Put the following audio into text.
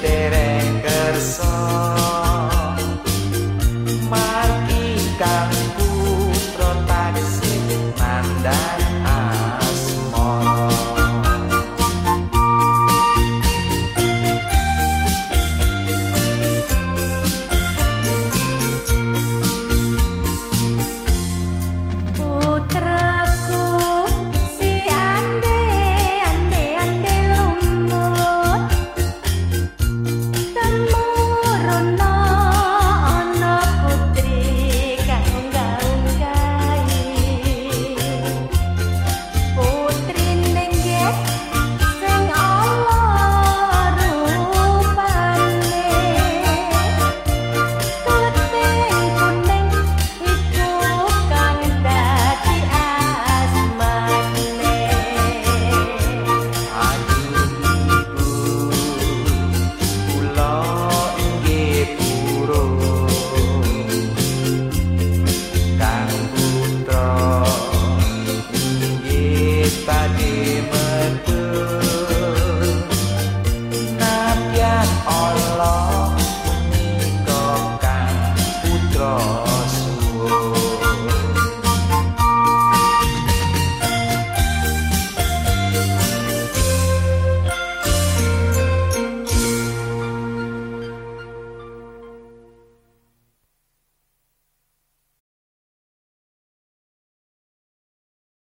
te ves.